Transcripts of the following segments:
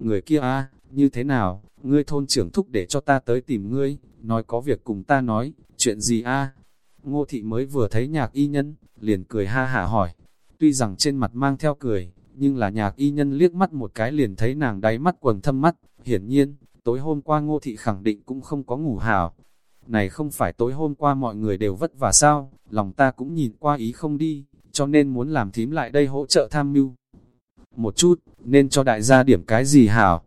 Người kia a như thế nào, ngươi thôn trưởng thúc để cho ta tới tìm ngươi, nói có việc cùng ta nói, chuyện gì a Ngô thị mới vừa thấy nhạc y nhân, liền cười ha hả hỏi. Tuy rằng trên mặt mang theo cười, nhưng là nhạc y nhân liếc mắt một cái liền thấy nàng đáy mắt quần thâm mắt, hiển nhiên, tối hôm qua ngô thị khẳng định cũng không có ngủ hảo. Này không phải tối hôm qua mọi người đều vất vả sao, lòng ta cũng nhìn qua ý không đi, cho nên muốn làm thím lại đây hỗ trợ tham mưu. Một chút, nên cho đại gia điểm cái gì hảo.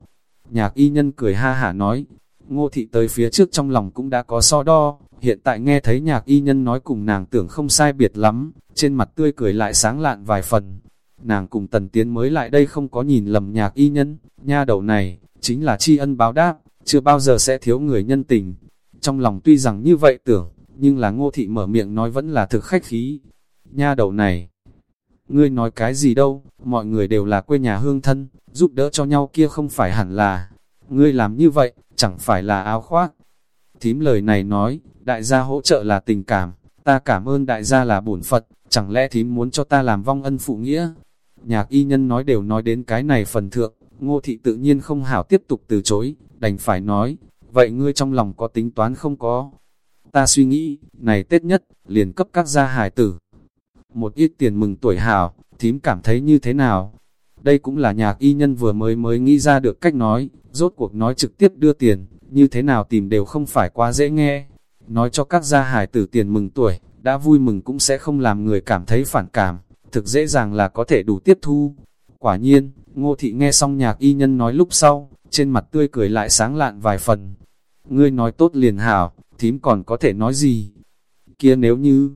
Nhạc y nhân cười ha hả nói, ngô thị tới phía trước trong lòng cũng đã có so đo, hiện tại nghe thấy nhạc y nhân nói cùng nàng tưởng không sai biệt lắm, trên mặt tươi cười lại sáng lạn vài phần. Nàng cùng tần tiến mới lại đây không có nhìn lầm nhạc y nhân, nha đầu này, chính là tri ân báo đáp, chưa bao giờ sẽ thiếu người nhân tình. Trong lòng tuy rằng như vậy tưởng, nhưng là ngô thị mở miệng nói vẫn là thực khách khí. Nha đầu này, ngươi nói cái gì đâu, mọi người đều là quê nhà hương thân, giúp đỡ cho nhau kia không phải hẳn là. Ngươi làm như vậy, chẳng phải là áo khoác. Thím lời này nói, đại gia hỗ trợ là tình cảm, ta cảm ơn đại gia là bổn Phật, chẳng lẽ thím muốn cho ta làm vong ân phụ nghĩa? Nhạc y nhân nói đều nói đến cái này phần thượng, ngô thị tự nhiên không hảo tiếp tục từ chối, đành phải nói, vậy ngươi trong lòng có tính toán không có? Ta suy nghĩ, này Tết nhất, liền cấp các gia hài tử. Một ít tiền mừng tuổi hảo, thím cảm thấy như thế nào? Đây cũng là nhạc y nhân vừa mới mới nghĩ ra được cách nói, rốt cuộc nói trực tiếp đưa tiền, như thế nào tìm đều không phải quá dễ nghe. Nói cho các gia hài tử tiền mừng tuổi, đã vui mừng cũng sẽ không làm người cảm thấy phản cảm, thực dễ dàng là có thể đủ tiếp thu. Quả nhiên, ngô thị nghe xong nhạc y nhân nói lúc sau, trên mặt tươi cười lại sáng lạn vài phần. Ngươi nói tốt liền hảo, thím còn có thể nói gì? Kia nếu như...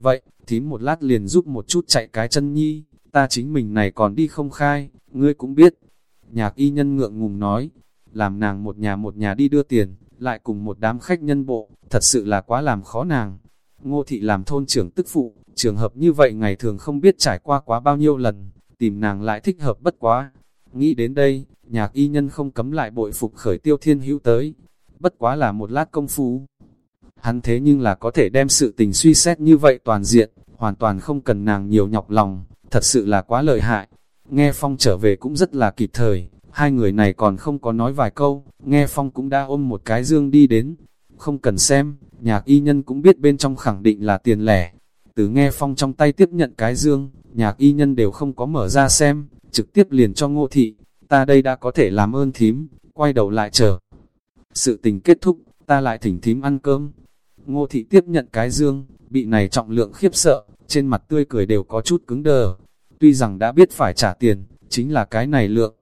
Vậy, thím một lát liền giúp một chút chạy cái chân nhi, ta chính mình này còn đi không khai, ngươi cũng biết. Nhạc y nhân ngượng ngùng nói, làm nàng một nhà một nhà đi đưa tiền, lại cùng một đám khách nhân bộ, thật sự là quá làm khó nàng. Ngô thị làm thôn trưởng tức phụ, trường hợp như vậy ngày thường không biết trải qua quá bao nhiêu lần, tìm nàng lại thích hợp bất quá. Nghĩ đến đây, nhạc y nhân không cấm lại bội phục khởi tiêu thiên hữu tới. Bất quá là một lát công phu. Hắn thế nhưng là có thể đem sự tình suy xét như vậy toàn diện, hoàn toàn không cần nàng nhiều nhọc lòng, thật sự là quá lợi hại. Nghe Phong trở về cũng rất là kịp thời, hai người này còn không có nói vài câu, nghe Phong cũng đã ôm một cái dương đi đến. Không cần xem, nhạc y nhân cũng biết bên trong khẳng định là tiền lẻ. Từ nghe Phong trong tay tiếp nhận cái dương, nhạc y nhân đều không có mở ra xem, trực tiếp liền cho ngô thị, ta đây đã có thể làm ơn thím, quay đầu lại chờ. Sự tình kết thúc, ta lại thỉnh thím ăn cơm. Ngô thị tiếp nhận cái dương, bị này trọng lượng khiếp sợ, trên mặt tươi cười đều có chút cứng đờ. Tuy rằng đã biết phải trả tiền, chính là cái này lượng.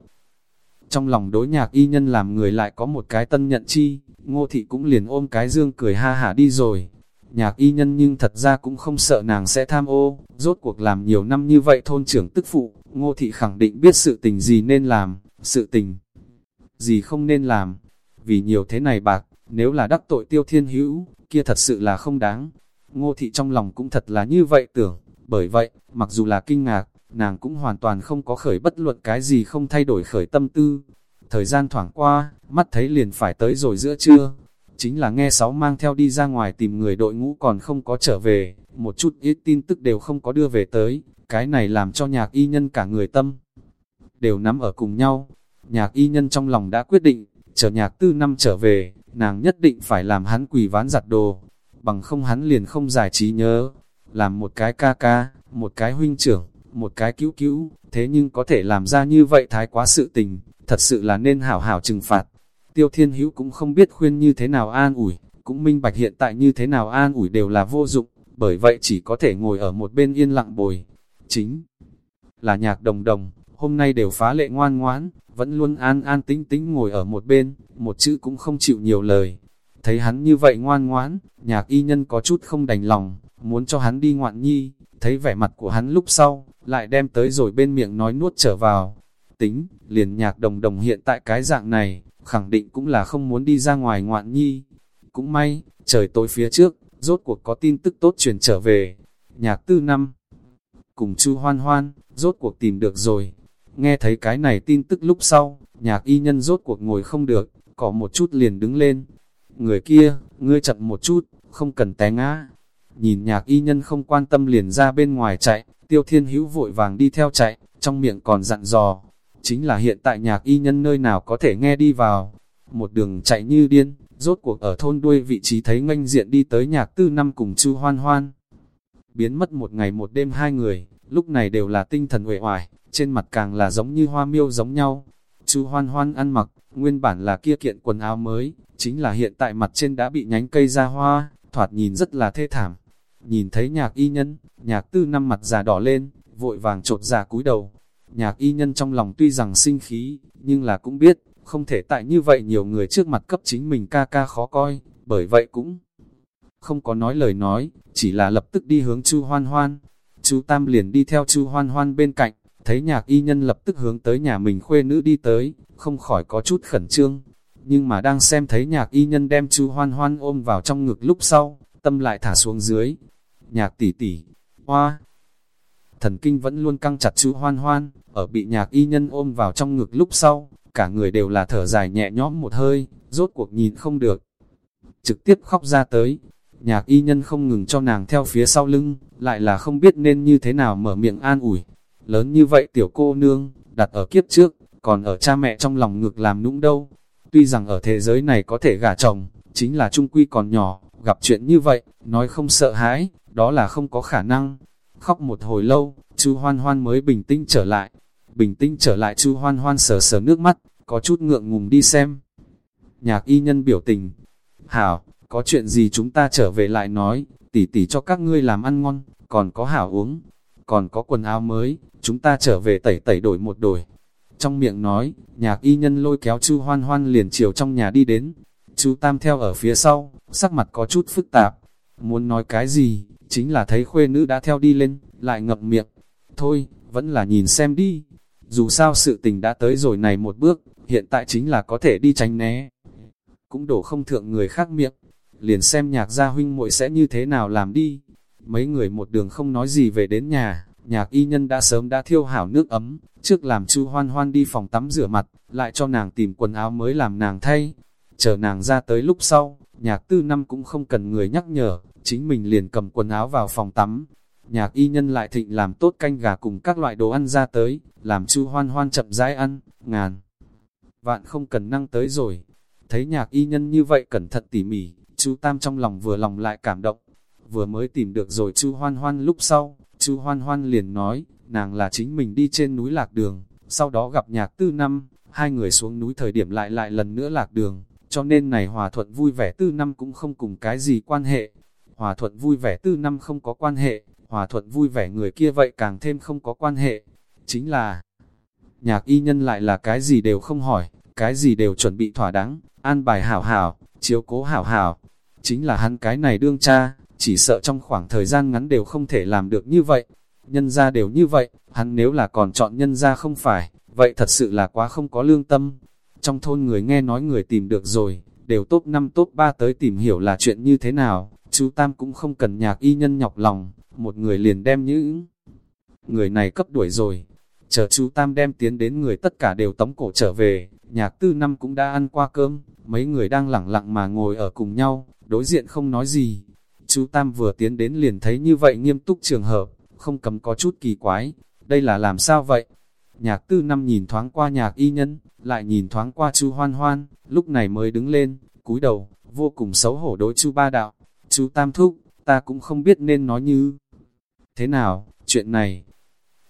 Trong lòng đối nhạc y nhân làm người lại có một cái tân nhận chi, ngô thị cũng liền ôm cái dương cười ha hả đi rồi. Nhạc y nhân nhưng thật ra cũng không sợ nàng sẽ tham ô, rốt cuộc làm nhiều năm như vậy thôn trưởng tức phụ, ngô thị khẳng định biết sự tình gì nên làm, sự tình gì không nên làm. Vì nhiều thế này bạc, nếu là đắc tội tiêu thiên hữu, kia thật sự là không đáng. Ngô thị trong lòng cũng thật là như vậy tưởng, bởi vậy, mặc dù là kinh ngạc, nàng cũng hoàn toàn không có khởi bất luận cái gì không thay đổi khởi tâm tư. Thời gian thoảng qua, mắt thấy liền phải tới rồi giữa trưa, chính là nghe sáu mang theo đi ra ngoài tìm người đội ngũ còn không có trở về, một chút ít tin tức đều không có đưa về tới, cái này làm cho nhạc y nhân cả người tâm đều nắm ở cùng nhau. Nhạc y nhân trong lòng đã quyết định, chờ nhạc tư năm trở về, nàng nhất định phải làm hắn quỳ ván giặt đồ, bằng không hắn liền không giải trí nhớ, làm một cái ca ca, một cái huynh trưởng, một cái cứu cứu, thế nhưng có thể làm ra như vậy thái quá sự tình, thật sự là nên hảo hảo trừng phạt. Tiêu Thiên Hữu cũng không biết khuyên như thế nào an ủi, cũng minh bạch hiện tại như thế nào an ủi đều là vô dụng, bởi vậy chỉ có thể ngồi ở một bên yên lặng bồi. Chính là nhạc đồng đồng, hôm nay đều phá lệ ngoan ngoãn, vẫn luôn an an tính tính ngồi ở một bên, một chữ cũng không chịu nhiều lời. Thấy hắn như vậy ngoan ngoãn, nhạc y nhân có chút không đành lòng, muốn cho hắn đi ngoạn nhi, thấy vẻ mặt của hắn lúc sau, lại đem tới rồi bên miệng nói nuốt trở vào. Tính, liền nhạc đồng đồng hiện tại cái dạng này, khẳng định cũng là không muốn đi ra ngoài ngoạn nhi. Cũng may, trời tối phía trước, rốt cuộc có tin tức tốt truyền trở về. Nhạc tư năm, cùng chu hoan hoan, rốt cuộc tìm được rồi. Nghe thấy cái này tin tức lúc sau, nhạc y nhân rốt cuộc ngồi không được, có một chút liền đứng lên. Người kia, ngươi chậm một chút, không cần té ngã. Nhìn nhạc y nhân không quan tâm liền ra bên ngoài chạy, tiêu thiên hữu vội vàng đi theo chạy, trong miệng còn dặn dò. chính là hiện tại nhạc y nhân nơi nào có thể nghe đi vào. Một đường chạy như điên, rốt cuộc ở thôn đuôi vị trí thấy nganh diện đi tới nhạc tư năm cùng chu hoan hoan. Biến mất một ngày một đêm hai người, lúc này đều là tinh thần uể oải, trên mặt càng là giống như hoa miêu giống nhau. Chu hoan hoan ăn mặc, nguyên bản là kia kiện quần áo mới, chính là hiện tại mặt trên đã bị nhánh cây ra hoa, thoạt nhìn rất là thê thảm. Nhìn thấy nhạc y nhân, nhạc tư năm mặt già đỏ lên, vội vàng trột già cúi đầu. Nhạc y nhân trong lòng tuy rằng sinh khí, nhưng là cũng biết, không thể tại như vậy nhiều người trước mặt cấp chính mình ca ca khó coi, bởi vậy cũng không có nói lời nói, chỉ là lập tức đi hướng Chu Hoan Hoan. Chu Tam liền đi theo Chu Hoan Hoan bên cạnh, thấy nhạc y nhân lập tức hướng tới nhà mình khuê nữ đi tới, không khỏi có chút khẩn trương. Nhưng mà đang xem thấy nhạc y nhân đem Chu Hoan Hoan ôm vào trong ngực lúc sau, tâm lại thả xuống dưới. Nhạc tỷ tỷ, hoa, thần kinh vẫn luôn căng chặt Chu Hoan Hoan, ở bị nhạc y nhân ôm vào trong ngực lúc sau, cả người đều là thở dài nhẹ nhõm một hơi, rốt cuộc nhìn không được. Trực tiếp khóc ra tới, nhạc y nhân không ngừng cho nàng theo phía sau lưng, lại là không biết nên như thế nào mở miệng an ủi. Lớn như vậy tiểu cô nương, đặt ở kiếp trước, còn ở cha mẹ trong lòng ngược làm nũng đâu. Tuy rằng ở thế giới này có thể gả chồng, chính là trung quy còn nhỏ, gặp chuyện như vậy, nói không sợ hãi, đó là không có khả năng. Khóc một hồi lâu, chu hoan hoan mới bình tĩnh trở lại. Bình tĩnh trở lại chu hoan hoan sờ sờ nước mắt, có chút ngượng ngùng đi xem. Nhạc y nhân biểu tình. Hảo, có chuyện gì chúng ta trở về lại nói, tỉ tỉ cho các ngươi làm ăn ngon, còn có hảo uống, còn có quần áo mới, chúng ta trở về tẩy tẩy đổi một đổi. Trong miệng nói, nhạc y nhân lôi kéo chu hoan hoan liền chiều trong nhà đi đến. Chú Tam theo ở phía sau, sắc mặt có chút phức tạp. Muốn nói cái gì, chính là thấy khuê nữ đã theo đi lên, lại ngậm miệng. Thôi, vẫn là nhìn xem đi. Dù sao sự tình đã tới rồi này một bước, hiện tại chính là có thể đi tránh né. Cũng đổ không thượng người khác miệng, liền xem nhạc gia huynh muội sẽ như thế nào làm đi. Mấy người một đường không nói gì về đến nhà, nhạc y nhân đã sớm đã thiêu hảo nước ấm, trước làm chu hoan hoan đi phòng tắm rửa mặt, lại cho nàng tìm quần áo mới làm nàng thay. Chờ nàng ra tới lúc sau, nhạc tư năm cũng không cần người nhắc nhở, chính mình liền cầm quần áo vào phòng tắm. Nhạc y nhân lại thịnh làm tốt canh gà cùng các loại đồ ăn ra tới, làm chu hoan hoan chậm rãi ăn, ngàn. Vạn không cần năng tới rồi. Thấy nhạc y nhân như vậy cẩn thận tỉ mỉ, chu Tam trong lòng vừa lòng lại cảm động. Vừa mới tìm được rồi chu hoan hoan lúc sau, chu hoan hoan liền nói, nàng là chính mình đi trên núi lạc đường, sau đó gặp nhạc tư năm, hai người xuống núi thời điểm lại lại lần nữa lạc đường, cho nên này hòa thuận vui vẻ tư năm cũng không cùng cái gì quan hệ. Hòa thuận vui vẻ tư năm không có quan hệ, hòa thuận vui vẻ người kia vậy càng thêm không có quan hệ. Chính là, nhạc y nhân lại là cái gì đều không hỏi, cái gì đều chuẩn bị thỏa đáng, an bài hảo hảo, chiếu cố hảo hảo. Chính là hắn cái này đương cha, chỉ sợ trong khoảng thời gian ngắn đều không thể làm được như vậy. Nhân ra đều như vậy, hắn nếu là còn chọn nhân ra không phải, vậy thật sự là quá không có lương tâm. Trong thôn người nghe nói người tìm được rồi, đều top 5 top 3 tới tìm hiểu là chuyện như thế nào, chú Tam cũng không cần nhạc y nhân nhọc lòng, một người liền đem những người này cấp đuổi rồi. Chờ chú Tam đem tiến đến người tất cả đều tống cổ trở về, nhạc tư năm cũng đã ăn qua cơm, mấy người đang lẳng lặng mà ngồi ở cùng nhau, đối diện không nói gì. Chú Tam vừa tiến đến liền thấy như vậy nghiêm túc trường hợp, không cấm có chút kỳ quái, đây là làm sao vậy? Nhạc tư năm nhìn thoáng qua nhạc y nhân, lại nhìn thoáng qua chu hoan hoan, lúc này mới đứng lên, cúi đầu, vô cùng xấu hổ đối chu ba đạo. Chú Tam Thúc, ta cũng không biết nên nói như thế nào, chuyện này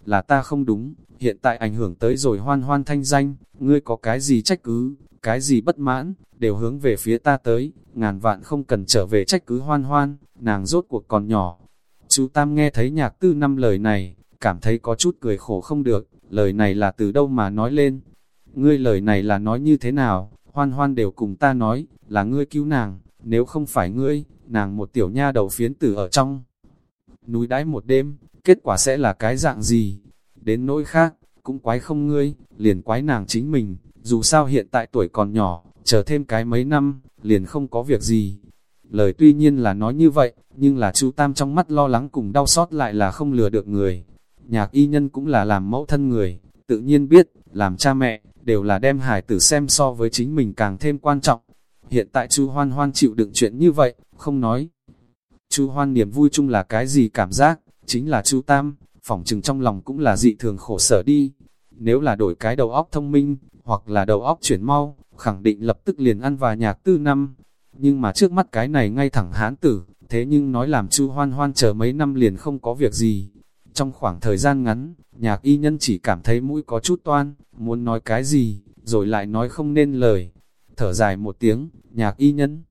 là ta không đúng, hiện tại ảnh hưởng tới rồi hoan hoan thanh danh, ngươi có cái gì trách cứ, cái gì bất mãn, đều hướng về phía ta tới, ngàn vạn không cần trở về trách cứ hoan hoan, nàng rốt cuộc còn nhỏ. Chú Tam nghe thấy nhạc tư năm lời này, cảm thấy có chút cười khổ không được, lời này là từ đâu mà nói lên. Ngươi lời này là nói như thế nào, hoan hoan đều cùng ta nói, là ngươi cứu nàng, nếu không phải ngươi, nàng một tiểu nha đầu phiến tử ở trong. Núi đáy một đêm, kết quả sẽ là cái dạng gì? Đến nỗi khác, cũng quái không ngươi, liền quái nàng chính mình, dù sao hiện tại tuổi còn nhỏ, chờ thêm cái mấy năm, liền không có việc gì. Lời tuy nhiên là nói như vậy, nhưng là chú Tam trong mắt lo lắng cùng đau xót lại là không lừa được người. Nhạc y nhân cũng là làm mẫu thân người, tự nhiên biết, làm cha mẹ, đều là đem hải tử xem so với chính mình càng thêm quan trọng. Hiện tại chú Hoan Hoan chịu đựng chuyện như vậy, không nói. Chú Hoan niềm vui chung là cái gì cảm giác, chính là chú Tam, phỏng chừng trong lòng cũng là dị thường khổ sở đi. nếu là đổi cái đầu óc thông minh, hoặc là đầu óc chuyển mau, khẳng định lập tức liền ăn và nhạc tư năm. Nhưng mà trước mắt cái này ngay thẳng hán tử, thế nhưng nói làm chu hoan hoan chờ mấy năm liền không có việc gì. Trong khoảng thời gian ngắn, nhạc y nhân chỉ cảm thấy mũi có chút toan, muốn nói cái gì, rồi lại nói không nên lời. Thở dài một tiếng, nhạc y nhân.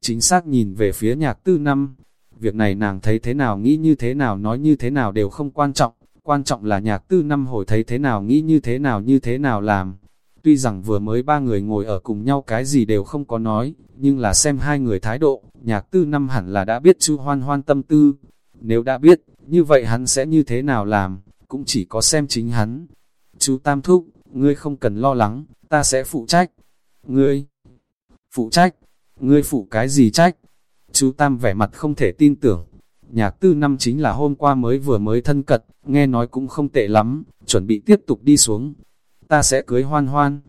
Chính xác nhìn về phía nhạc tư năm, việc này nàng thấy thế nào nghĩ như thế nào nói như thế nào đều không quan trọng, quan trọng là nhạc tư năm hồi thấy thế nào nghĩ như thế nào như thế nào làm. Tuy rằng vừa mới ba người ngồi ở cùng nhau cái gì đều không có nói, nhưng là xem hai người thái độ, nhạc tư năm hẳn là đã biết chu hoan hoan tâm tư. Nếu đã biết, như vậy hắn sẽ như thế nào làm, cũng chỉ có xem chính hắn. Chú Tam Thúc, ngươi không cần lo lắng, ta sẽ phụ trách. Ngươi, phụ trách, ngươi phụ cái gì trách? Chú Tam vẻ mặt không thể tin tưởng. Nhạc tư năm chính là hôm qua mới vừa mới thân cật, nghe nói cũng không tệ lắm, chuẩn bị tiếp tục đi xuống. Ta sẽ cưới hoan hoan.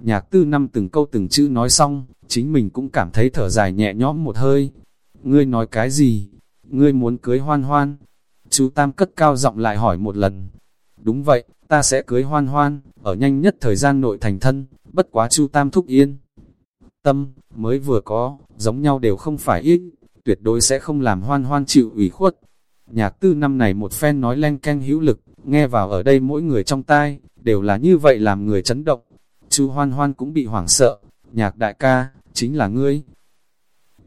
Nhạc tư năm từng câu từng chữ nói xong, chính mình cũng cảm thấy thở dài nhẹ nhõm một hơi. Ngươi nói cái gì? Ngươi muốn cưới hoan hoan? Chú Tam cất cao giọng lại hỏi một lần. Đúng vậy, ta sẽ cưới hoan hoan, ở nhanh nhất thời gian nội thành thân, bất quá Chu Tam thúc yên. Tâm, mới vừa có, giống nhau đều không phải ít, tuyệt đối sẽ không làm hoan hoan chịu ủy khuất. Nhạc tư năm này một phen nói len canh hữu lực, nghe vào ở đây mỗi người trong tai, đều là như vậy làm người chấn động. Chu hoan hoan cũng bị hoảng sợ, nhạc đại ca, chính là ngươi.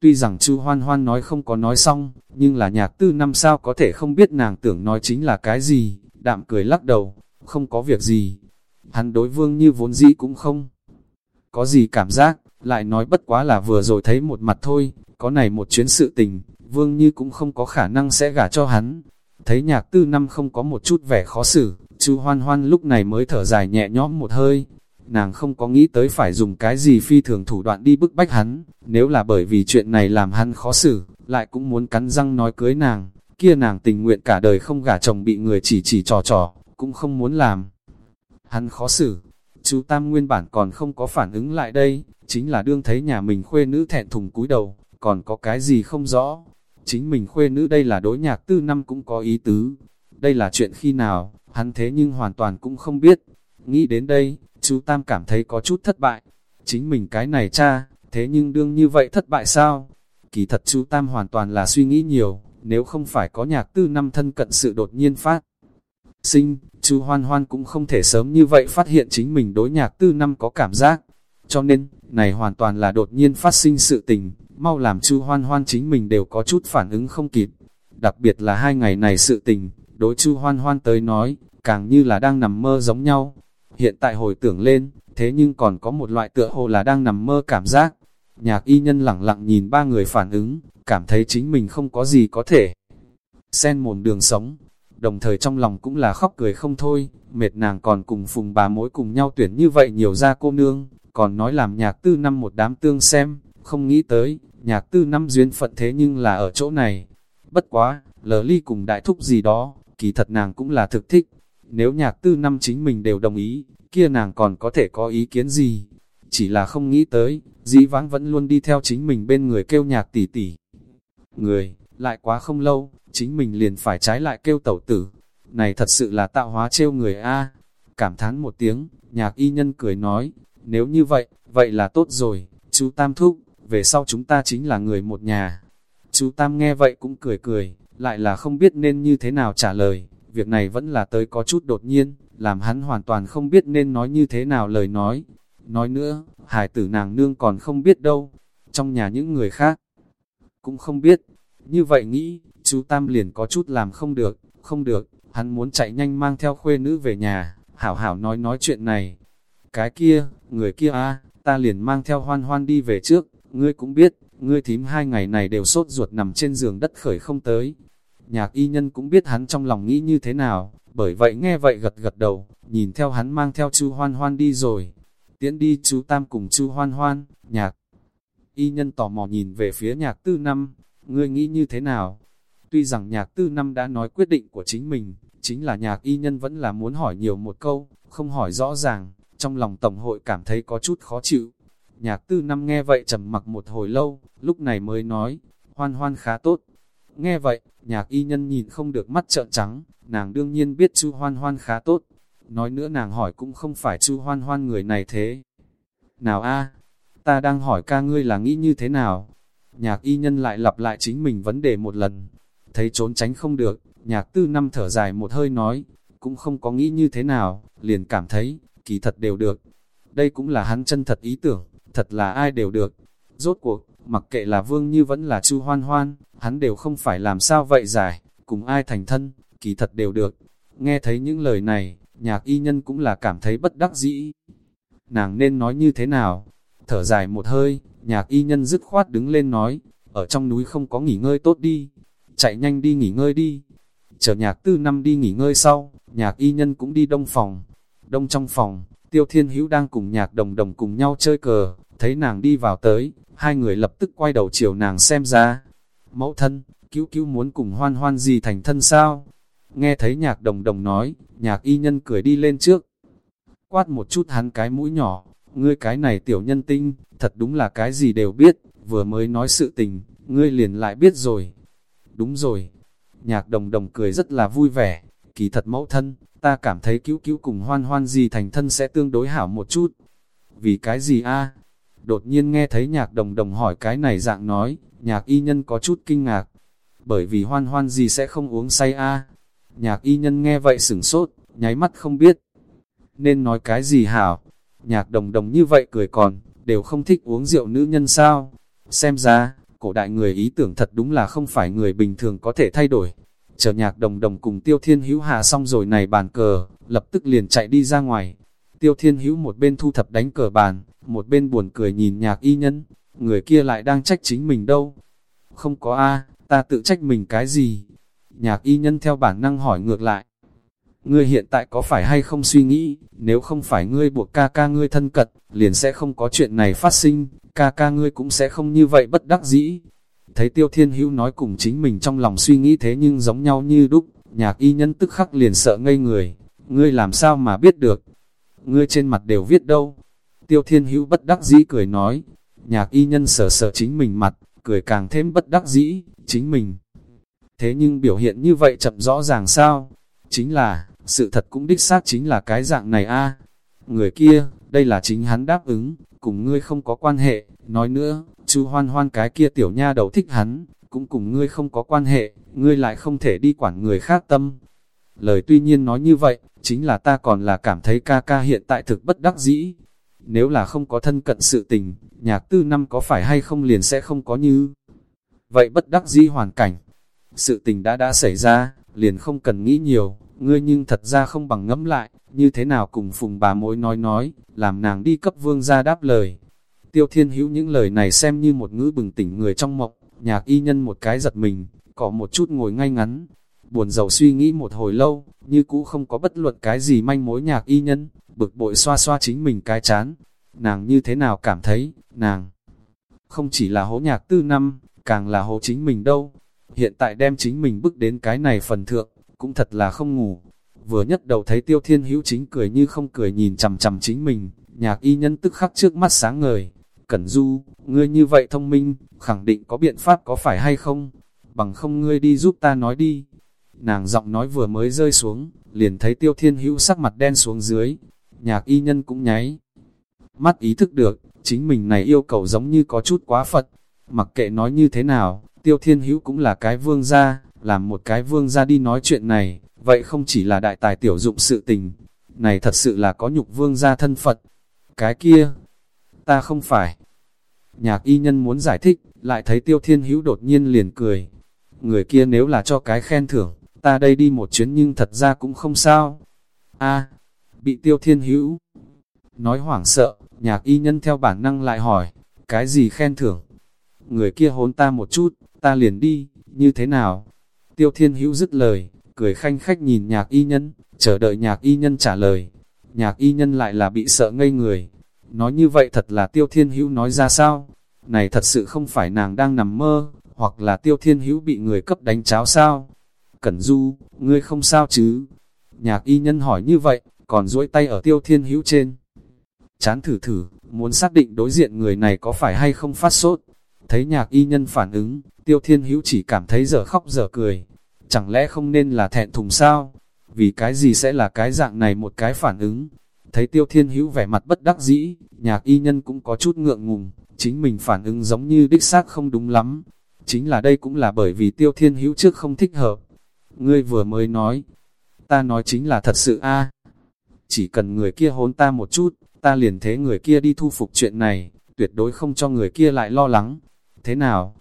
Tuy rằng Chu Hoan Hoan nói không có nói xong, nhưng là nhạc tư năm sao có thể không biết nàng tưởng nói chính là cái gì, đạm cười lắc đầu, không có việc gì. Hắn đối vương như vốn dĩ cũng không có gì cảm giác, lại nói bất quá là vừa rồi thấy một mặt thôi, có này một chuyến sự tình, vương như cũng không có khả năng sẽ gả cho hắn. Thấy nhạc tư năm không có một chút vẻ khó xử, chu hoan hoan lúc này mới thở dài nhẹ nhõm một hơi. Nàng không có nghĩ tới phải dùng cái gì phi thường thủ đoạn đi bức bách hắn, nếu là bởi vì chuyện này làm hắn khó xử, lại cũng muốn cắn răng nói cưới nàng, kia nàng tình nguyện cả đời không gả chồng bị người chỉ chỉ trò trò, cũng không muốn làm. Hắn khó xử, chú Tam nguyên bản còn không có phản ứng lại đây, chính là đương thấy nhà mình khuê nữ thẹn thùng cúi đầu, còn có cái gì không rõ. Chính mình khuê nữ đây là đối nhạc tư năm cũng có ý tứ. Đây là chuyện khi nào, hắn thế nhưng hoàn toàn cũng không biết. Nghĩ đến đây, chú Tam cảm thấy có chút thất bại. Chính mình cái này cha, thế nhưng đương như vậy thất bại sao? Kỳ thật chú Tam hoàn toàn là suy nghĩ nhiều, nếu không phải có nhạc tư năm thân cận sự đột nhiên phát. Sinh, chu Hoan Hoan cũng không thể sớm như vậy phát hiện chính mình đối nhạc tư năm có cảm giác. Cho nên, này hoàn toàn là đột nhiên phát sinh sự tình, mau làm chu hoan hoan chính mình đều có chút phản ứng không kịp. Đặc biệt là hai ngày này sự tình, đối chu hoan hoan tới nói, càng như là đang nằm mơ giống nhau. Hiện tại hồi tưởng lên, thế nhưng còn có một loại tựa hồ là đang nằm mơ cảm giác. Nhạc y nhân lặng lặng nhìn ba người phản ứng, cảm thấy chính mình không có gì có thể. Xen mồn đường sống, đồng thời trong lòng cũng là khóc cười không thôi, mệt nàng còn cùng phùng bà mối cùng nhau tuyển như vậy nhiều ra cô nương, còn nói làm nhạc tư năm một đám tương xem, không nghĩ tới, nhạc tư năm duyên phận thế nhưng là ở chỗ này. Bất quá, lờ ly cùng đại thúc gì đó, kỳ thật nàng cũng là thực thích. Nếu nhạc tư năm chính mình đều đồng ý, kia nàng còn có thể có ý kiến gì? Chỉ là không nghĩ tới, dĩ vãng vẫn luôn đi theo chính mình bên người kêu nhạc tỷ tỷ. Người, lại quá không lâu, chính mình liền phải trái lại kêu tẩu tử. Này thật sự là tạo hóa trêu người A. Cảm thán một tiếng, nhạc y nhân cười nói, nếu như vậy, vậy là tốt rồi, chú Tam Thúc, về sau chúng ta chính là người một nhà. Chú Tam nghe vậy cũng cười cười, lại là không biết nên như thế nào trả lời, việc này vẫn là tới có chút đột nhiên, làm hắn hoàn toàn không biết nên nói như thế nào lời nói. Nói nữa, hải tử nàng nương còn không biết đâu, trong nhà những người khác cũng không biết. Như vậy nghĩ, chú Tam liền có chút làm không được, không được, hắn muốn chạy nhanh mang theo khuê nữ về nhà, hảo hảo nói nói chuyện này. Cái kia, người kia a ta liền mang theo hoan hoan đi về trước, ngươi cũng biết, ngươi thím hai ngày này đều sốt ruột nằm trên giường đất khởi không tới. Nhạc y nhân cũng biết hắn trong lòng nghĩ như thế nào, bởi vậy nghe vậy gật gật đầu, nhìn theo hắn mang theo chu hoan hoan đi rồi. Tiễn đi chú Tam cùng chu hoan hoan, nhạc. Y nhân tò mò nhìn về phía nhạc tư năm, ngươi nghĩ như thế nào? Tuy rằng nhạc tư năm đã nói quyết định của chính mình, chính là nhạc y nhân vẫn là muốn hỏi nhiều một câu, không hỏi rõ ràng, trong lòng tổng hội cảm thấy có chút khó chịu. Nhạc tư năm nghe vậy trầm mặc một hồi lâu, lúc này mới nói, hoan hoan khá tốt. Nghe vậy, nhạc y nhân nhìn không được mắt trợn trắng, nàng đương nhiên biết chu hoan hoan khá tốt. nói nữa nàng hỏi cũng không phải chu hoan hoan người này thế. Nào a ta đang hỏi ca ngươi là nghĩ như thế nào? Nhạc y nhân lại lặp lại chính mình vấn đề một lần, thấy trốn tránh không được, nhạc tư năm thở dài một hơi nói, cũng không có nghĩ như thế nào, liền cảm thấy, kỳ thật đều được. Đây cũng là hắn chân thật ý tưởng, thật là ai đều được. Rốt cuộc, mặc kệ là vương như vẫn là chu hoan hoan, hắn đều không phải làm sao vậy giải, cùng ai thành thân, kỳ thật đều được. Nghe thấy những lời này, nhạc y nhân cũng là cảm thấy bất đắc dĩ. Nàng nên nói như thế nào? Thở dài một hơi, nhạc y nhân dứt khoát đứng lên nói, ở trong núi không có nghỉ ngơi tốt đi, chạy nhanh đi nghỉ ngơi đi. Chờ nhạc tư năm đi nghỉ ngơi sau, nhạc y nhân cũng đi đông phòng. Đông trong phòng, tiêu thiên hữu đang cùng nhạc đồng đồng cùng nhau chơi cờ, thấy nàng đi vào tới, hai người lập tức quay đầu chiều nàng xem ra. Mẫu thân, cứu cứu muốn cùng hoan hoan gì thành thân sao? Nghe thấy nhạc đồng đồng nói, nhạc y nhân cười đi lên trước. Quát một chút hắn cái mũi nhỏ, ngươi cái này tiểu nhân tinh, thật đúng là cái gì đều biết, vừa mới nói sự tình, ngươi liền lại biết rồi. Đúng rồi, nhạc đồng đồng cười rất là vui vẻ, kỳ thật mẫu thân, ta cảm thấy cứu cứu cùng hoan hoan gì thành thân sẽ tương đối hảo một chút. Vì cái gì a? Đột nhiên nghe thấy nhạc đồng đồng hỏi cái này dạng nói, nhạc y nhân có chút kinh ngạc. Bởi vì hoan hoan gì sẽ không uống say a? Nhạc y nhân nghe vậy sửng sốt, nháy mắt không biết. Nên nói cái gì hảo? Nhạc đồng đồng như vậy cười còn, đều không thích uống rượu nữ nhân sao? Xem ra, cổ đại người ý tưởng thật đúng là không phải người bình thường có thể thay đổi. Chờ nhạc đồng đồng cùng tiêu thiên hữu hạ xong rồi này bàn cờ, lập tức liền chạy đi ra ngoài. Tiêu thiên hữu một bên thu thập đánh cờ bàn, một bên buồn cười nhìn nhạc y nhân, người kia lại đang trách chính mình đâu. Không có a ta tự trách mình cái gì? Nhạc y nhân theo bản năng hỏi ngược lại. Ngươi hiện tại có phải hay không suy nghĩ, nếu không phải ngươi buộc ca ca ngươi thân cật liền sẽ không có chuyện này phát sinh, ca ca ngươi cũng sẽ không như vậy bất đắc dĩ. Thấy tiêu thiên hữu nói cùng chính mình trong lòng suy nghĩ thế nhưng giống nhau như đúc, nhạc y nhân tức khắc liền sợ ngây người, ngươi làm sao mà biết được, ngươi trên mặt đều viết đâu. Tiêu thiên hữu bất đắc dĩ cười nói, nhạc y nhân sợ sợ chính mình mặt, cười càng thêm bất đắc dĩ, chính mình. Thế nhưng biểu hiện như vậy chậm rõ ràng sao? Chính là, sự thật cũng đích xác chính là cái dạng này a Người kia, đây là chính hắn đáp ứng, cùng ngươi không có quan hệ, nói nữa, chú hoan hoan cái kia tiểu nha đầu thích hắn, cũng cùng ngươi không có quan hệ, ngươi lại không thể đi quản người khác tâm. Lời tuy nhiên nói như vậy, chính là ta còn là cảm thấy ca ca hiện tại thực bất đắc dĩ. Nếu là không có thân cận sự tình, nhạc tư năm có phải hay không liền sẽ không có như. Vậy bất đắc dĩ hoàn cảnh, sự tình đã đã xảy ra, liền không cần nghĩ nhiều, ngươi nhưng thật ra không bằng ngẫm lại, như thế nào cùng phùng bà mối nói nói, làm nàng đi cấp vương ra đáp lời. Tiêu thiên hữu những lời này xem như một ngữ bừng tỉnh người trong mộng, nhạc y nhân một cái giật mình, có một chút ngồi ngay ngắn, buồn giàu suy nghĩ một hồi lâu, như cũ không có bất luận cái gì manh mối nhạc y nhân, bực bội xoa xoa chính mình cái chán. Nàng như thế nào cảm thấy, nàng không chỉ là hố nhạc tư năm, càng là hố chính mình đâu. Hiện tại đem chính mình bước đến cái này phần thượng, cũng thật là không ngủ. Vừa nhất đầu thấy tiêu thiên hữu chính cười như không cười nhìn chằm chằm chính mình, nhạc y nhân tức khắc trước mắt sáng ngời. Cẩn du, ngươi như vậy thông minh, khẳng định có biện pháp có phải hay không? Bằng không ngươi đi giúp ta nói đi. Nàng giọng nói vừa mới rơi xuống, liền thấy tiêu thiên hữu sắc mặt đen xuống dưới. Nhạc y nhân cũng nháy. Mắt ý thức được, chính mình này yêu cầu giống như có chút quá Phật. Mặc kệ nói như thế nào, tiêu thiên hữu cũng là cái vương gia, làm một cái vương gia đi nói chuyện này, vậy không chỉ là đại tài tiểu dụng sự tình, này thật sự là có nhục vương gia thân Phật. Cái kia, ta không phải. Nhạc y nhân muốn giải thích, lại thấy tiêu thiên hữu đột nhiên liền cười. Người kia nếu là cho cái khen thưởng, ta đây đi một chuyến nhưng thật ra cũng không sao. a bị tiêu thiên hữu. Nói hoảng sợ, nhạc y nhân theo bản năng lại hỏi, cái gì khen thưởng? Người kia hốn ta một chút, ta liền đi, như thế nào? Tiêu thiên hữu dứt lời, cười khanh khách nhìn nhạc y nhân, chờ đợi nhạc y nhân trả lời. Nhạc y nhân lại là bị sợ ngây người. Nói như vậy thật là tiêu thiên hữu nói ra sao? Này thật sự không phải nàng đang nằm mơ, hoặc là tiêu thiên hữu bị người cấp đánh cháo sao? Cẩn du, ngươi không sao chứ? Nhạc y nhân hỏi như vậy, còn duỗi tay ở tiêu thiên hữu trên. Chán thử thử, muốn xác định đối diện người này có phải hay không phát sốt. Thấy nhạc y nhân phản ứng, tiêu thiên hữu chỉ cảm thấy giờ khóc giờ cười. Chẳng lẽ không nên là thẹn thùng sao? vì cái gì sẽ là cái dạng này một cái phản ứng. Thấy tiêu thiên hữu vẻ mặt bất đắc dĩ, nhạc y nhân cũng có chút ngượng ngùng, chính mình phản ứng giống như đích xác không đúng lắm. Chính là đây cũng là bởi vì tiêu thiên hữu trước không thích hợp. Ngươi vừa mới nói, ta nói chính là thật sự a Chỉ cần người kia hôn ta một chút, ta liền thế người kia đi thu phục chuyện này, tuyệt đối không cho người kia lại lo lắng. Thế nào?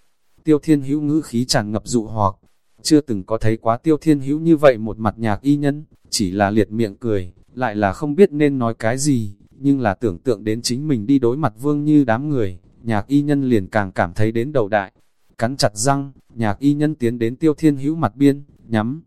Tiêu thiên hữu ngữ khí tràn ngập dụ hoặc, chưa từng có thấy quá tiêu thiên hữu như vậy một mặt nhạc y nhân, chỉ là liệt miệng cười, lại là không biết nên nói cái gì, nhưng là tưởng tượng đến chính mình đi đối mặt vương như đám người, nhạc y nhân liền càng cảm thấy đến đầu đại. Cắn chặt răng, nhạc y nhân tiến đến tiêu thiên hữu mặt biên, nhắm,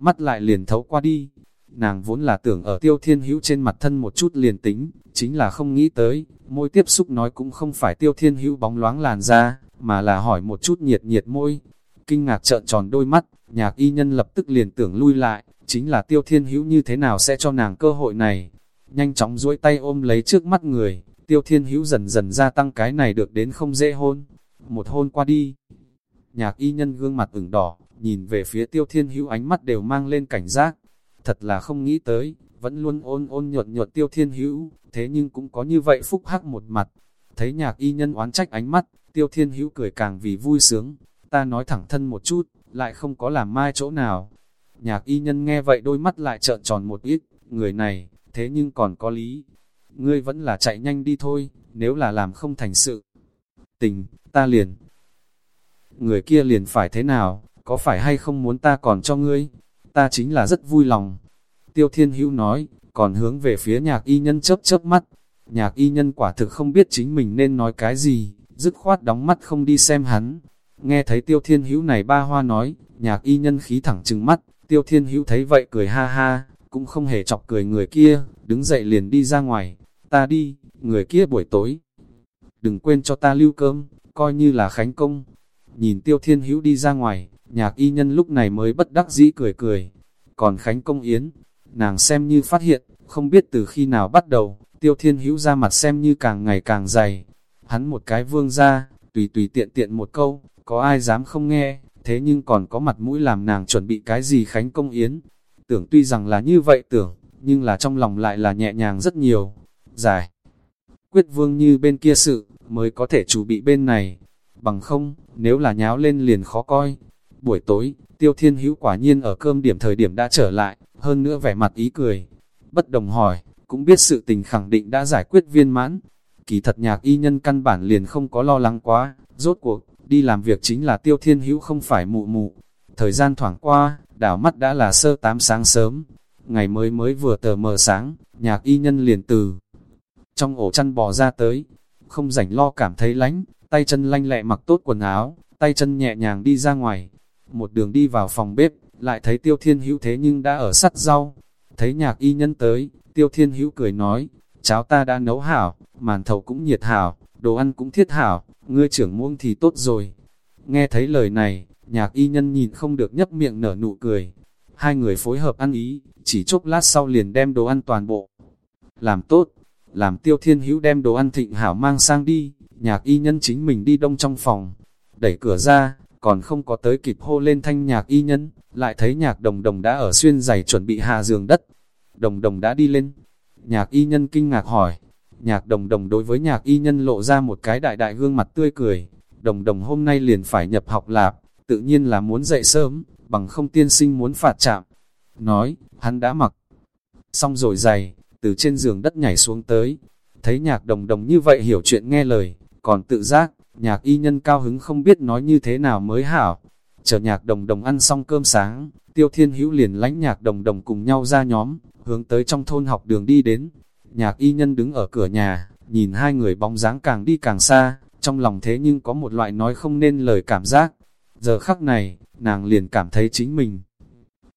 mắt lại liền thấu qua đi. Nàng vốn là tưởng ở tiêu thiên hữu trên mặt thân một chút liền tính, chính là không nghĩ tới, môi tiếp xúc nói cũng không phải tiêu thiên hữu bóng loáng làn ra, mà là hỏi một chút nhiệt nhiệt môi. Kinh ngạc trợn tròn đôi mắt, nhạc y nhân lập tức liền tưởng lui lại, chính là tiêu thiên hữu như thế nào sẽ cho nàng cơ hội này. Nhanh chóng duỗi tay ôm lấy trước mắt người, tiêu thiên hữu dần dần gia tăng cái này được đến không dễ hôn. Một hôn qua đi, nhạc y nhân gương mặt ửng đỏ, nhìn về phía tiêu thiên hữu ánh mắt đều mang lên cảnh giác. Thật là không nghĩ tới, vẫn luôn ôn ôn nhuận nhuận tiêu thiên hữu, thế nhưng cũng có như vậy phúc hắc một mặt. Thấy nhạc y nhân oán trách ánh mắt, tiêu thiên hữu cười càng vì vui sướng. Ta nói thẳng thân một chút, lại không có làm mai chỗ nào. Nhạc y nhân nghe vậy đôi mắt lại trợn tròn một ít, người này, thế nhưng còn có lý. Ngươi vẫn là chạy nhanh đi thôi, nếu là làm không thành sự. Tình, ta liền. Người kia liền phải thế nào, có phải hay không muốn ta còn cho ngươi? Ta chính là rất vui lòng. Tiêu Thiên Hữu nói, còn hướng về phía nhạc y nhân chớp chớp mắt. Nhạc y nhân quả thực không biết chính mình nên nói cái gì, dứt khoát đóng mắt không đi xem hắn. Nghe thấy Tiêu Thiên Hữu này ba hoa nói, nhạc y nhân khí thẳng trừng mắt, Tiêu Thiên Hữu thấy vậy cười ha ha, cũng không hề chọc cười người kia, đứng dậy liền đi ra ngoài. Ta đi, người kia buổi tối. Đừng quên cho ta lưu cơm, coi như là khánh công. Nhìn Tiêu Thiên Hữu đi ra ngoài, Nhạc y nhân lúc này mới bất đắc dĩ cười cười. Còn Khánh Công Yến, nàng xem như phát hiện, không biết từ khi nào bắt đầu, tiêu thiên hữu ra mặt xem như càng ngày càng dày. Hắn một cái vương ra, tùy tùy tiện tiện một câu, có ai dám không nghe, thế nhưng còn có mặt mũi làm nàng chuẩn bị cái gì Khánh Công Yến. Tưởng tuy rằng là như vậy tưởng, nhưng là trong lòng lại là nhẹ nhàng rất nhiều. Giải, quyết vương như bên kia sự, mới có thể chủ bị bên này. Bằng không, nếu là nháo lên liền khó coi, Buổi tối, Tiêu Thiên Hữu quả nhiên ở cơm điểm thời điểm đã trở lại, hơn nữa vẻ mặt ý cười. Bất đồng hỏi, cũng biết sự tình khẳng định đã giải quyết viên mãn. Kỳ thật nhạc y nhân căn bản liền không có lo lắng quá, rốt cuộc, đi làm việc chính là Tiêu Thiên Hữu không phải mụ mụ. Thời gian thoảng qua, đảo mắt đã là sơ tám sáng sớm. Ngày mới mới vừa tờ mờ sáng, nhạc y nhân liền từ trong ổ chăn bò ra tới, không rảnh lo cảm thấy lánh, tay chân lanh lẹ mặc tốt quần áo, tay chân nhẹ nhàng đi ra ngoài, một đường đi vào phòng bếp, lại thấy tiêu thiên hữu thế nhưng đã ở sắt rau. Thấy nhạc y nhân tới, tiêu thiên hữu cười nói, cháo ta đã nấu hảo, màn thầu cũng nhiệt hảo, đồ ăn cũng thiết hảo, ngươi trưởng muông thì tốt rồi. Nghe thấy lời này, nhạc y nhân nhìn không được nhấp miệng nở nụ cười. Hai người phối hợp ăn ý, chỉ chốc lát sau liền đem đồ ăn toàn bộ. Làm tốt, làm tiêu thiên hữu đem đồ ăn thịnh hảo mang sang đi, nhạc y nhân chính mình đi đông trong phòng. Đẩy cửa ra, còn không có tới kịp hô lên thanh nhạc y nhân, lại thấy nhạc đồng đồng đã ở xuyên giày chuẩn bị hạ giường đất. Đồng đồng đã đi lên. Nhạc y nhân kinh ngạc hỏi. Nhạc đồng đồng đối với nhạc y nhân lộ ra một cái đại đại gương mặt tươi cười. Đồng đồng hôm nay liền phải nhập học lạp, tự nhiên là muốn dậy sớm, bằng không tiên sinh muốn phạt chạm. Nói, hắn đã mặc. Xong rồi giày, từ trên giường đất nhảy xuống tới. Thấy nhạc đồng đồng như vậy hiểu chuyện nghe lời, còn tự giác, Nhạc y nhân cao hứng không biết nói như thế nào mới hảo. Chờ nhạc đồng đồng ăn xong cơm sáng, tiêu thiên hữu liền lánh nhạc đồng đồng cùng nhau ra nhóm, hướng tới trong thôn học đường đi đến. Nhạc y nhân đứng ở cửa nhà, nhìn hai người bóng dáng càng đi càng xa, trong lòng thế nhưng có một loại nói không nên lời cảm giác. Giờ khắc này, nàng liền cảm thấy chính mình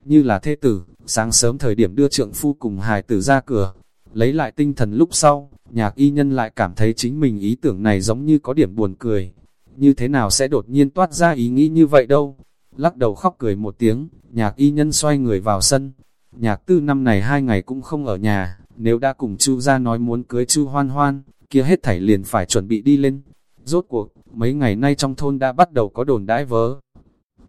như là thê tử, sáng sớm thời điểm đưa trượng phu cùng hài tử ra cửa, lấy lại tinh thần lúc sau, nhạc y nhân lại cảm thấy chính mình ý tưởng này giống như có điểm buồn cười. Như thế nào sẽ đột nhiên toát ra ý nghĩ như vậy đâu? Lắc đầu khóc cười một tiếng, nhạc y nhân xoay người vào sân. Nhạc tư năm này hai ngày cũng không ở nhà, nếu đã cùng chu ra nói muốn cưới chu hoan hoan, kia hết thảy liền phải chuẩn bị đi lên. Rốt cuộc, mấy ngày nay trong thôn đã bắt đầu có đồn đãi vớ.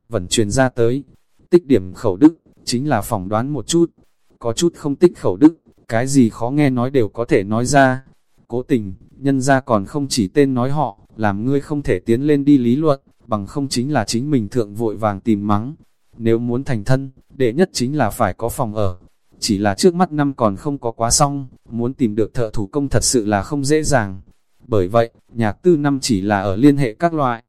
Vẫn truyền ra tới, tích điểm khẩu đức, chính là phỏng đoán một chút, có chút không tích khẩu đức, cái gì khó nghe nói đều có thể nói ra. Cố tình, nhân ra còn không chỉ tên nói họ, làm ngươi không thể tiến lên đi lý luận, bằng không chính là chính mình thượng vội vàng tìm mắng. Nếu muốn thành thân, đệ nhất chính là phải có phòng ở. Chỉ là trước mắt năm còn không có quá xong, muốn tìm được thợ thủ công thật sự là không dễ dàng. Bởi vậy, nhạc tư năm chỉ là ở liên hệ các loại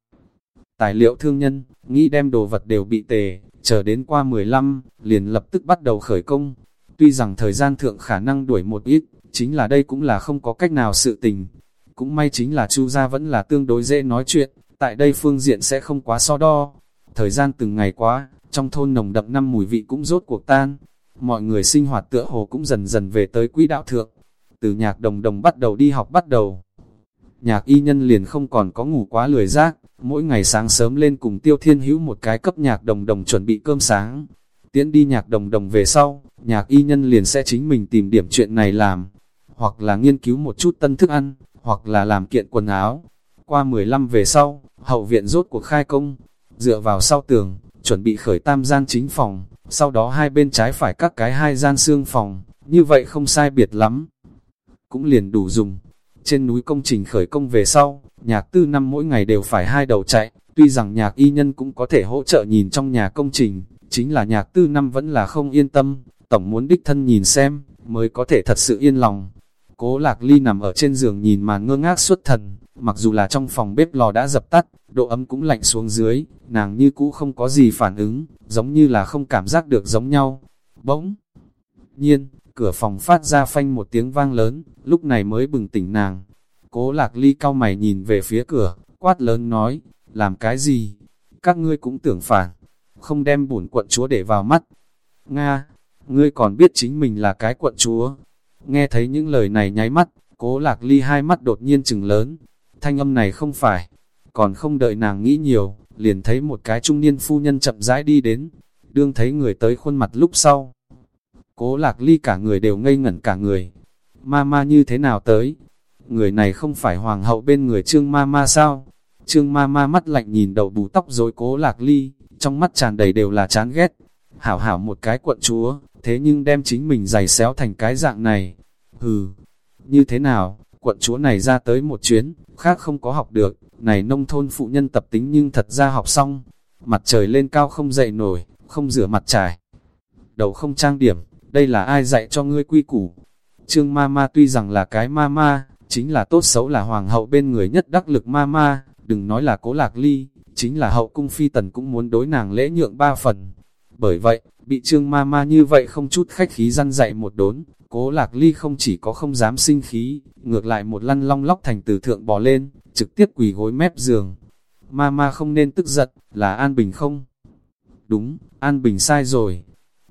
tài liệu thương nhân, nghĩ đem đồ vật đều bị tề, chờ đến qua 15, liền lập tức bắt đầu khởi công. Tuy rằng thời gian thượng khả năng đuổi một ít, chính là đây cũng là không có cách nào sự tình. Cũng may chính là Chu gia vẫn là tương đối dễ nói chuyện, tại đây phương diện sẽ không quá so đo. Thời gian từng ngày quá, trong thôn nồng đậm năm mùi vị cũng rốt cuộc tan. Mọi người sinh hoạt tựa hồ cũng dần dần về tới quỹ đạo thượng. Từ nhạc đồng đồng bắt đầu đi học bắt đầu. Nhạc y nhân liền không còn có ngủ quá lười giác, mỗi ngày sáng sớm lên cùng tiêu thiên hữu một cái cấp nhạc đồng đồng chuẩn bị cơm sáng. Tiến đi nhạc đồng đồng về sau, nhạc y nhân liền sẽ chính mình tìm điểm chuyện này làm, hoặc là nghiên cứu một chút tân thức ăn, hoặc là làm kiện quần áo. Qua 15 về sau, hậu viện rốt cuộc khai công, dựa vào sau tường, chuẩn bị khởi tam gian chính phòng, sau đó hai bên trái phải các cái hai gian xương phòng, như vậy không sai biệt lắm. Cũng liền đủ dùng. Trên núi công trình khởi công về sau, nhạc tư năm mỗi ngày đều phải hai đầu chạy, tuy rằng nhạc y nhân cũng có thể hỗ trợ nhìn trong nhà công trình, chính là nhạc tư năm vẫn là không yên tâm, tổng muốn đích thân nhìn xem, mới có thể thật sự yên lòng. Cố lạc ly nằm ở trên giường nhìn mà ngơ ngác suốt thần, mặc dù là trong phòng bếp lò đã dập tắt, độ ấm cũng lạnh xuống dưới, nàng như cũ không có gì phản ứng, giống như là không cảm giác được giống nhau. Bỗng nhiên, cửa phòng phát ra phanh một tiếng vang lớn, lúc này mới bừng tỉnh nàng. Cố lạc ly cao mày nhìn về phía cửa, quát lớn nói, làm cái gì? Các ngươi cũng tưởng phản, không đem bổn quận chúa để vào mắt. Nga, ngươi còn biết chính mình là cái quận chúa. Nghe thấy những lời này nháy mắt, cố lạc ly hai mắt đột nhiên chừng lớn. Thanh âm này không phải, còn không đợi nàng nghĩ nhiều, liền thấy một cái trung niên phu nhân chậm rãi đi đến. Đương thấy người tới khuôn mặt lúc sau. Cố lạc ly cả người đều ngây ngẩn cả người. Ma ma như thế nào tới? Người này không phải hoàng hậu bên người trương ma ma sao? Trương ma ma mắt lạnh nhìn đầu bù tóc rồi cố lạc ly, trong mắt tràn đầy đều là chán ghét. Hảo hảo một cái quận chúa, thế nhưng đem chính mình giày xéo thành cái dạng này. Hừ, như thế nào, quận chúa này ra tới một chuyến, khác không có học được, này nông thôn phụ nhân tập tính nhưng thật ra học xong. Mặt trời lên cao không dậy nổi, không rửa mặt trải. Đầu không trang điểm, đây là ai dạy cho ngươi quy củ. Trương ma ma tuy rằng là cái ma ma, chính là tốt xấu là hoàng hậu bên người nhất đắc lực ma ma, đừng nói là cố lạc ly, chính là hậu cung phi tần cũng muốn đối nàng lễ nhượng ba phần. Bởi vậy, bị trương ma ma như vậy không chút khách khí răn dạy một đốn, cố lạc ly không chỉ có không dám sinh khí, ngược lại một lăn long lóc thành từ thượng bò lên, trực tiếp quỳ gối mép giường. Ma ma không nên tức giận, là An Bình không? Đúng, An Bình sai rồi,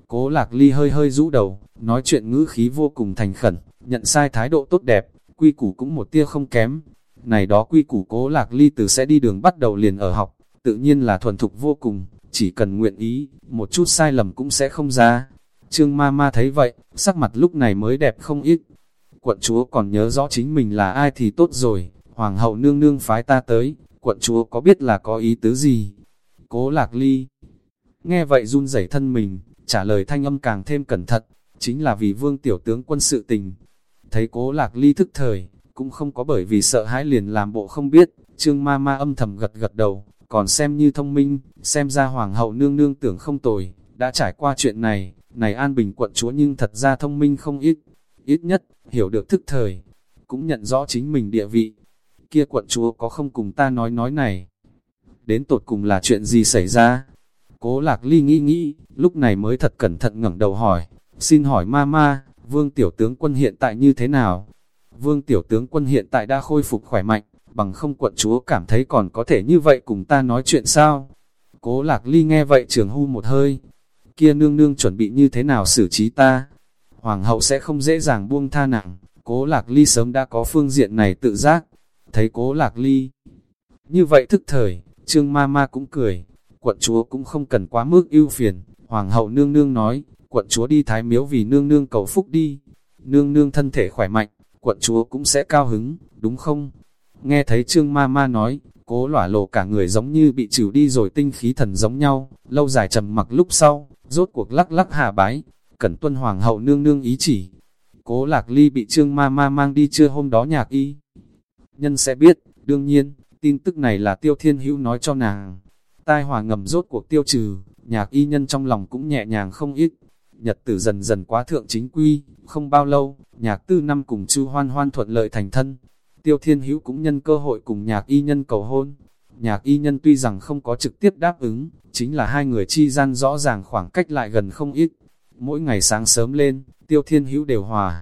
Cố lạc ly hơi hơi rũ đầu, nói chuyện ngữ khí vô cùng thành khẩn, nhận sai thái độ tốt đẹp, quy củ cũng một tia không kém. Này đó quy củ cố lạc ly từ sẽ đi đường bắt đầu liền ở học, tự nhiên là thuần thục vô cùng, chỉ cần nguyện ý, một chút sai lầm cũng sẽ không ra. Trương ma ma thấy vậy, sắc mặt lúc này mới đẹp không ít. Quận chúa còn nhớ rõ chính mình là ai thì tốt rồi, hoàng hậu nương nương phái ta tới, quận chúa có biết là có ý tứ gì? Cố lạc ly. Nghe vậy run rẩy thân mình, trả lời thanh âm càng thêm cẩn thận, chính là vì vương tiểu tướng quân sự tình. Thấy cố lạc ly thức thời, cũng không có bởi vì sợ hãi liền làm bộ không biết, trương ma ma âm thầm gật gật đầu, còn xem như thông minh, xem ra hoàng hậu nương nương tưởng không tồi, đã trải qua chuyện này, này an bình quận chúa nhưng thật ra thông minh không ít, ít nhất, hiểu được thức thời, cũng nhận rõ chính mình địa vị. Kia quận chúa có không cùng ta nói nói này? Đến tột cùng là chuyện gì xảy ra? Cố lạc ly nghĩ nghĩ, lúc này mới thật cẩn thận ngẩng đầu hỏi, xin hỏi ma ma, vương tiểu tướng quân hiện tại như thế nào? Vương tiểu tướng quân hiện tại đã khôi phục khỏe mạnh, bằng không quận chúa cảm thấy còn có thể như vậy cùng ta nói chuyện sao? Cố lạc ly nghe vậy trường hưu một hơi, kia nương nương chuẩn bị như thế nào xử trí ta? Hoàng hậu sẽ không dễ dàng buông tha nặng, cố lạc ly sớm đã có phương diện này tự giác, thấy cố lạc ly. Như vậy thức thời, trương ma ma cũng cười, quận chúa cũng không cần quá mức ưu phiền. Hoàng hậu nương nương nói, quận chúa đi thái miếu vì nương nương cầu phúc đi. Nương nương thân thể khỏe mạnh, quận chúa cũng sẽ cao hứng, đúng không? Nghe thấy trương ma ma nói, cố lỏa lộ cả người giống như bị trừ đi rồi tinh khí thần giống nhau, lâu dài trầm mặc lúc sau, rốt cuộc lắc lắc hạ bái, cẩn tuân hoàng hậu nương nương ý chỉ. Cố lạc ly bị trương ma ma mang đi chưa hôm đó nhạc y. Nhân sẽ biết, đương nhiên, tin tức này là tiêu thiên hữu nói cho nàng. Tai hòa ngầm rốt cuộc tiêu trừ, nhạc y nhân trong lòng cũng nhẹ nhàng không ít. Nhật tử dần dần quá thượng chính quy, không bao lâu, nhạc tư năm cùng chu hoan hoan thuận lợi thành thân. Tiêu thiên hữu cũng nhân cơ hội cùng nhạc y nhân cầu hôn. Nhạc y nhân tuy rằng không có trực tiếp đáp ứng, chính là hai người chi gian rõ ràng khoảng cách lại gần không ít. Mỗi ngày sáng sớm lên, tiêu thiên hữu đều hòa.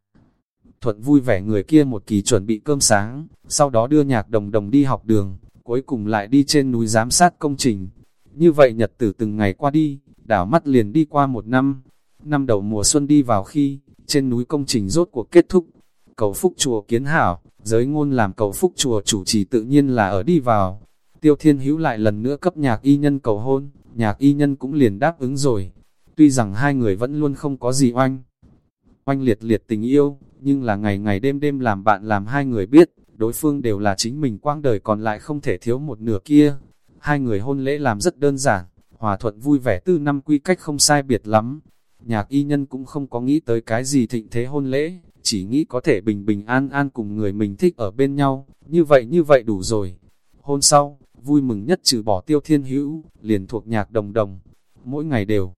Thuận vui vẻ người kia một kỳ chuẩn bị cơm sáng, sau đó đưa nhạc đồng đồng đi học đường, cuối cùng lại đi trên núi giám sát công trình. Như vậy nhật tử từng ngày qua đi, đảo mắt liền đi qua một năm. Năm đầu mùa xuân đi vào khi, trên núi công trình rốt cuộc kết thúc. Cầu phúc chùa kiến hảo, giới ngôn làm cầu phúc chùa chủ trì tự nhiên là ở đi vào. Tiêu Thiên Hữu lại lần nữa cấp nhạc y nhân cầu hôn, nhạc y nhân cũng liền đáp ứng rồi. Tuy rằng hai người vẫn luôn không có gì oanh, oanh liệt liệt tình yêu, nhưng là ngày ngày đêm đêm làm bạn làm hai người biết, đối phương đều là chính mình quang đời còn lại không thể thiếu một nửa kia. Hai người hôn lễ làm rất đơn giản, hòa thuận vui vẻ tư năm quy cách không sai biệt lắm. Nhạc y nhân cũng không có nghĩ tới cái gì thịnh thế hôn lễ, chỉ nghĩ có thể bình bình an an cùng người mình thích ở bên nhau, như vậy như vậy đủ rồi. Hôn sau, vui mừng nhất trừ bỏ tiêu thiên hữu, liền thuộc nhạc đồng đồng, mỗi ngày đều.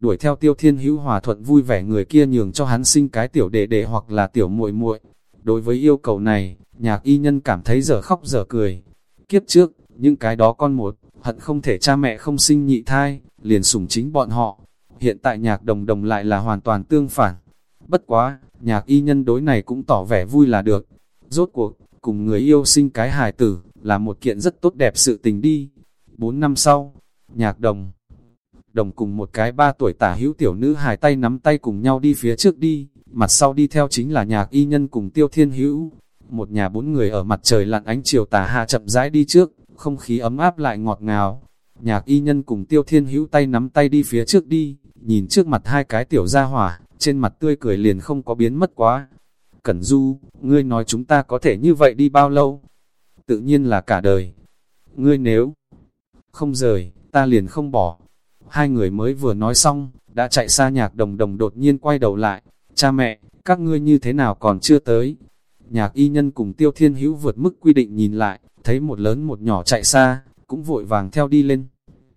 Đuổi theo tiêu thiên hữu hòa thuận vui vẻ người kia nhường cho hắn sinh cái tiểu đệ đệ hoặc là tiểu muội muội Đối với yêu cầu này, nhạc y nhân cảm thấy giờ khóc giờ cười. Kiếp trước, những cái đó con một, hận không thể cha mẹ không sinh nhị thai, liền sủng chính bọn họ. Hiện tại nhạc đồng đồng lại là hoàn toàn tương phản. Bất quá, nhạc y nhân đối này cũng tỏ vẻ vui là được. Rốt cuộc, cùng người yêu sinh cái hài tử, là một kiện rất tốt đẹp sự tình đi. Bốn năm sau, nhạc đồng, đồng cùng một cái ba tuổi tả hữu tiểu nữ hài tay nắm tay cùng nhau đi phía trước đi, mặt sau đi theo chính là nhạc y nhân cùng tiêu thiên hữu. Một nhà bốn người ở mặt trời lặn ánh chiều tà hạ chậm rãi đi trước, không khí ấm áp lại ngọt ngào. Nhạc y nhân cùng tiêu thiên hữu tay nắm tay đi phía trước đi, nhìn trước mặt hai cái tiểu gia hỏa, trên mặt tươi cười liền không có biến mất quá. Cẩn Du, ngươi nói chúng ta có thể như vậy đi bao lâu? Tự nhiên là cả đời. Ngươi nếu không rời, ta liền không bỏ. Hai người mới vừa nói xong, đã chạy xa nhạc đồng đồng đột nhiên quay đầu lại. Cha mẹ, các ngươi như thế nào còn chưa tới? Nhạc y nhân cùng tiêu thiên hữu vượt mức quy định nhìn lại, thấy một lớn một nhỏ chạy xa, cũng vội vàng theo đi lên.